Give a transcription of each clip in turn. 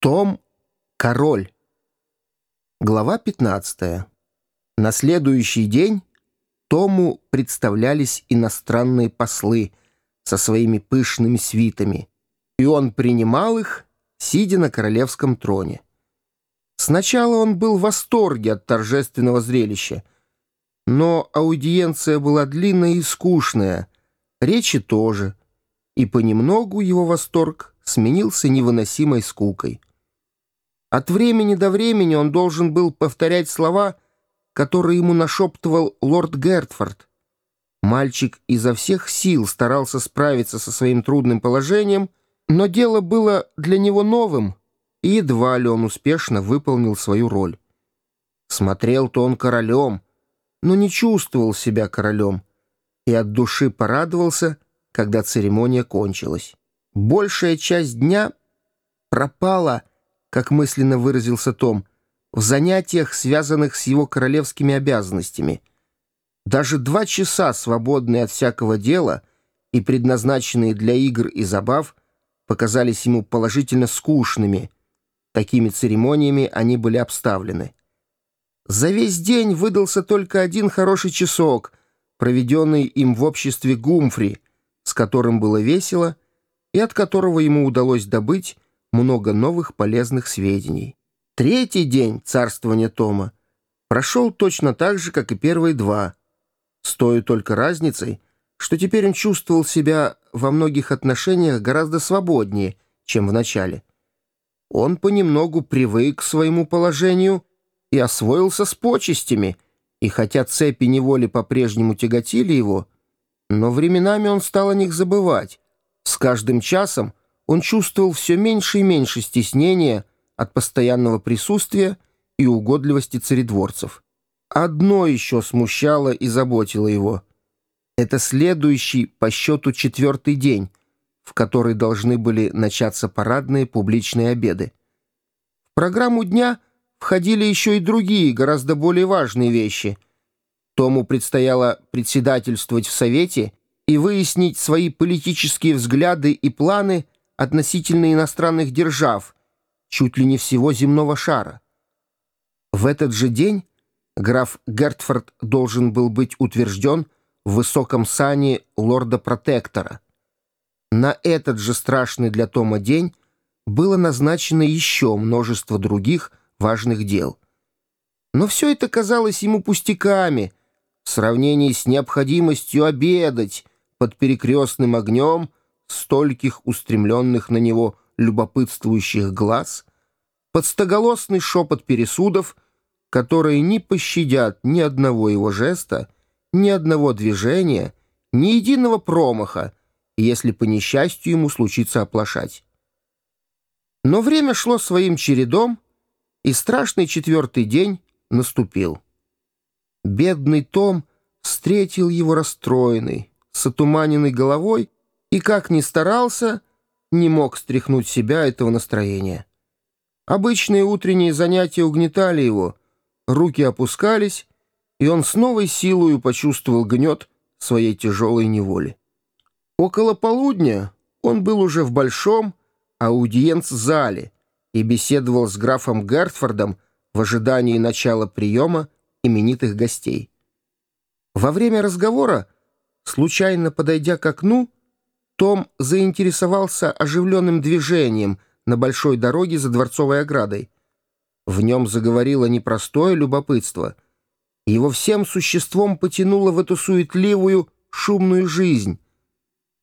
Том — король. Глава 15. На следующий день Тому представлялись иностранные послы со своими пышными свитами, и он принимал их, сидя на королевском троне. Сначала он был в восторге от торжественного зрелища, но аудиенция была длинная и скучная, речи тоже, и понемногу его восторг сменился невыносимой скукой. От времени до времени он должен был повторять слова, которые ему нашептывал лорд Гертфорд. Мальчик изо всех сил старался справиться со своим трудным положением, но дело было для него новым, и едва ли он успешно выполнил свою роль. Смотрел-то он королем, но не чувствовал себя королем, и от души порадовался, когда церемония кончилась. Большая часть дня пропала — как мысленно выразился Том, в занятиях, связанных с его королевскими обязанностями. Даже два часа, свободные от всякого дела и предназначенные для игр и забав, показались ему положительно скучными. Такими церемониями они были обставлены. За весь день выдался только один хороший часок, проведенный им в обществе Гумфри, с которым было весело и от которого ему удалось добыть много новых полезных сведений. Третий день царствования Тома прошел точно так же, как и первые два, с той только разницей, что теперь он чувствовал себя во многих отношениях гораздо свободнее, чем в начале. Он понемногу привык к своему положению и освоился с почестями, и хотя цепи неволи по-прежнему тяготили его, но временами он стал о них забывать. С каждым часом он чувствовал все меньше и меньше стеснения от постоянного присутствия и угодливости царедворцев. Одно еще смущало и заботило его. Это следующий по счету четвертый день, в который должны были начаться парадные публичные обеды. В программу дня входили еще и другие, гораздо более важные вещи. Тому предстояло председательствовать в Совете и выяснить свои политические взгляды и планы – относительно иностранных держав, чуть ли не всего земного шара. В этот же день граф Гертфорд должен был быть утвержден в высоком сане лорда-протектора. На этот же страшный для Тома день было назначено еще множество других важных дел. Но все это казалось ему пустяками в сравнении с необходимостью обедать под перекрестным огнем стольких устремленных на него любопытствующих глаз, подстоголосный шепот пересудов, которые не пощадят ни одного его жеста, ни одного движения, ни единого промаха, если по несчастью ему случится оплошать. Но время шло своим чередом, и страшный четвертый день наступил. Бедный Том встретил его расстроенный, с отуманенной головой и, как ни старался, не мог стряхнуть себя этого настроения. Обычные утренние занятия угнетали его, руки опускались, и он с новой силой почувствовал гнет своей тяжелой неволи. Около полудня он был уже в большом аудиенц-зале и беседовал с графом Гертфордом в ожидании начала приема именитых гостей. Во время разговора, случайно подойдя к окну, том заинтересовался оживленным движением на большой дороге за дворцовой оградой. В нем заговорило непростое любопытство. Его всем существом потянуло в эту суетливую, шумную жизнь.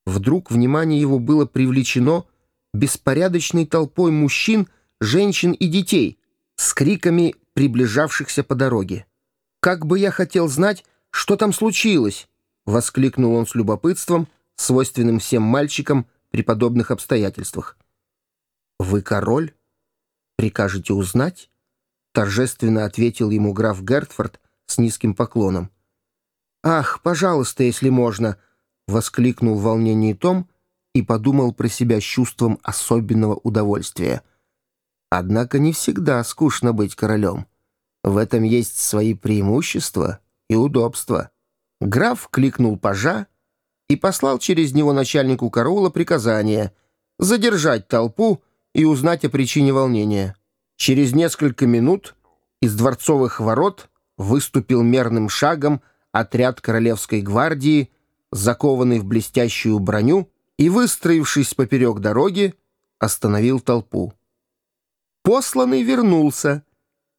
Вдруг внимание его было привлечено беспорядочной толпой мужчин, женщин и детей с криками приближавшихся по дороге. «Как бы я хотел знать, что там случилось!» — воскликнул он с любопытством, свойственным всем мальчикам при подобных обстоятельствах. «Вы король? Прикажете узнать?» торжественно ответил ему граф Гертфорд с низким поклоном. «Ах, пожалуйста, если можно!» — воскликнул в волнении Том и подумал про себя с чувством особенного удовольствия. Однако не всегда скучно быть королем. В этом есть свои преимущества и удобства. Граф кликнул пажа, и послал через него начальнику караула приказание задержать толпу и узнать о причине волнения. Через несколько минут из дворцовых ворот выступил мерным шагом отряд Королевской гвардии, закованный в блестящую броню, и, выстроившись поперек дороги, остановил толпу. Посланный вернулся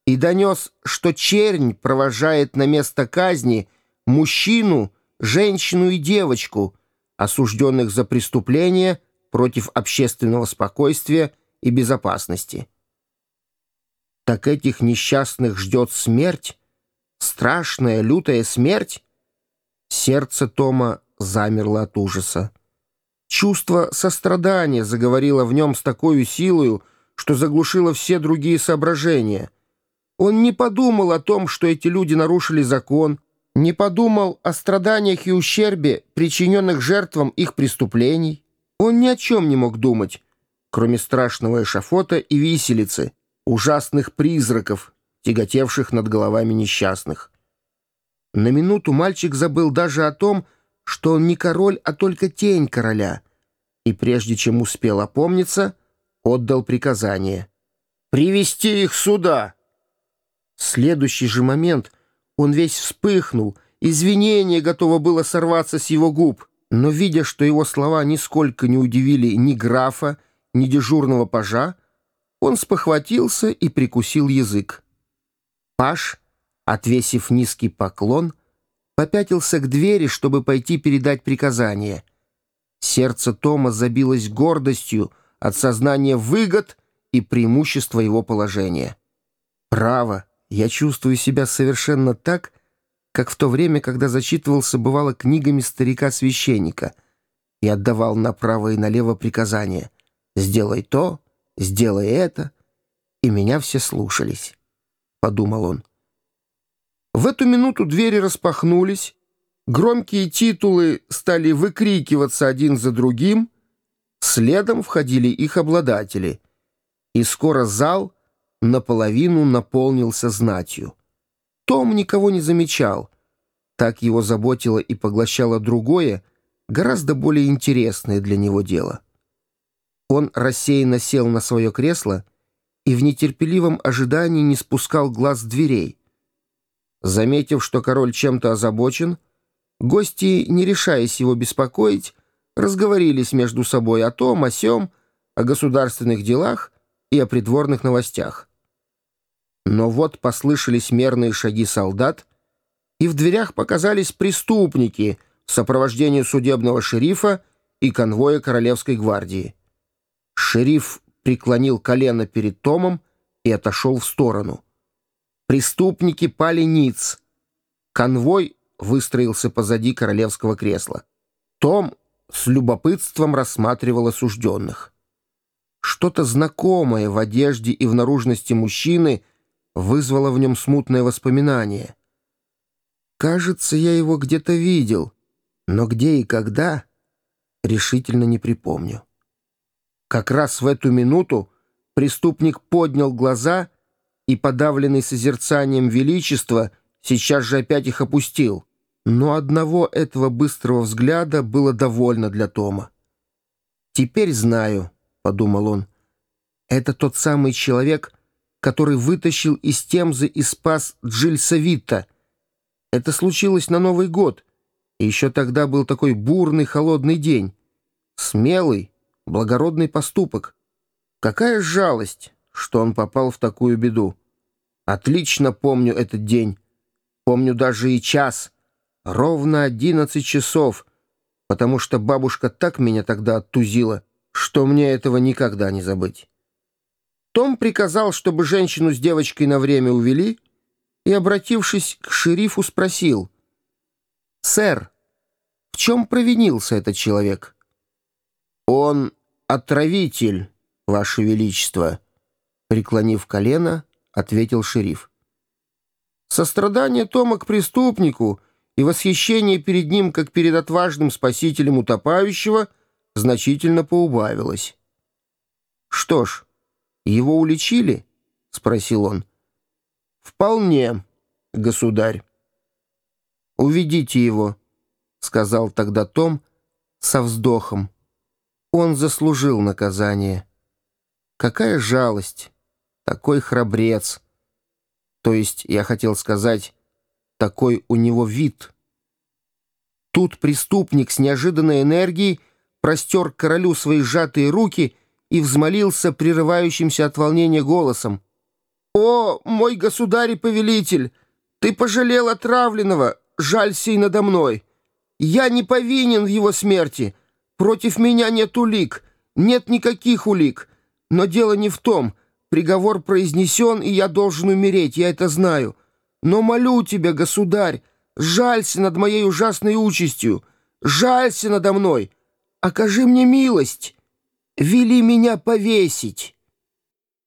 и донес, что чернь провожает на место казни мужчину, женщину и девочку, осужденных за преступление против общественного спокойствия и безопасности. Так этих несчастных ждет смерть? Страшная, лютая смерть? Сердце Тома замерло от ужаса. Чувство сострадания заговорило в нем с такой силою, что заглушило все другие соображения. Он не подумал о том, что эти люди нарушили закон, не подумал о страданиях и ущербе, причиненных жертвам их преступлений. Он ни о чем не мог думать, кроме страшного эшафота и виселицы, ужасных призраков, тяготевших над головами несчастных. На минуту мальчик забыл даже о том, что он не король, а только тень короля, и прежде чем успел опомниться, отдал приказание «Привести их сюда!». В следующий же момент он весь вспыхнул, извинение готово было сорваться с его губ, но, видя, что его слова нисколько не удивили ни графа, ни дежурного пажа, он спохватился и прикусил язык. Паш, отвесив низкий поклон, попятился к двери, чтобы пойти передать приказание. Сердце Тома забилось гордостью от сознания выгод и преимущества его положения. «Право, я чувствую себя совершенно так, как в то время, когда зачитывался, бывало, книгами старика-священника и отдавал направо и налево приказания «Сделай то, сделай это», и меня все слушались, — подумал он. В эту минуту двери распахнулись, громкие титулы стали выкрикиваться один за другим, следом входили их обладатели, и скоро зал наполовину наполнился знатью. Том никого не замечал. Так его заботило и поглощало другое, гораздо более интересное для него дело. Он рассеянно сел на свое кресло и в нетерпеливом ожидании не спускал глаз с дверей. Заметив, что король чем-то озабочен, гости, не решаясь его беспокоить, разговорились между собой о том, о сём, о государственных делах и о придворных новостях. Но вот послышались мерные шаги солдат, и в дверях показались преступники в сопровождении судебного шерифа и конвоя Королевской гвардии. Шериф преклонил колено перед Томом и отошел в сторону. Преступники пали ниц. Конвой выстроился позади королевского кресла. Том с любопытством рассматривал осужденных. Что-то знакомое в одежде и в наружности мужчины — вызвало в нем смутное воспоминание. Кажется, я его где-то видел, но где и когда, решительно не припомню. Как раз в эту минуту преступник поднял глаза и, подавленный созерцанием величества, сейчас же опять их опустил. Но одного этого быстрого взгляда было довольно для Тома. «Теперь знаю», — подумал он, — «это тот самый человек, который вытащил из Темзы и спас Джильса Витта. Это случилось на Новый год, и еще тогда был такой бурный холодный день. Смелый, благородный поступок. Какая жалость, что он попал в такую беду. Отлично помню этот день. Помню даже и час. Ровно одиннадцать часов, потому что бабушка так меня тогда оттузила, что мне этого никогда не забыть. Том приказал, чтобы женщину с девочкой на время увели, и, обратившись к шерифу, спросил, «Сэр, в чем провинился этот человек?» «Он отравитель, Ваше Величество», — преклонив колено, ответил шериф. Сострадание Тома к преступнику и восхищение перед ним, как перед отважным спасителем утопающего, значительно поубавилось. Что ж, «Его уличили?» — спросил он. «Вполне, государь». «Уведите его», — сказал тогда Том со вздохом. «Он заслужил наказание». Какая жалость! Такой храбрец! То есть, я хотел сказать, такой у него вид. Тут преступник с неожиданной энергией простер к королю свои сжатые руки и взмолился прерывающимся от волнения голосом. «О, мой государь и повелитель! Ты пожалел отравленного, жалься и надо мной! Я не повинен в его смерти! Против меня нет улик, нет никаких улик! Но дело не в том, приговор произнесен, и я должен умереть, я это знаю. Но молю тебя, государь, жалься над моей ужасной участью, жалься надо мной, окажи мне милость, вели меня повесить».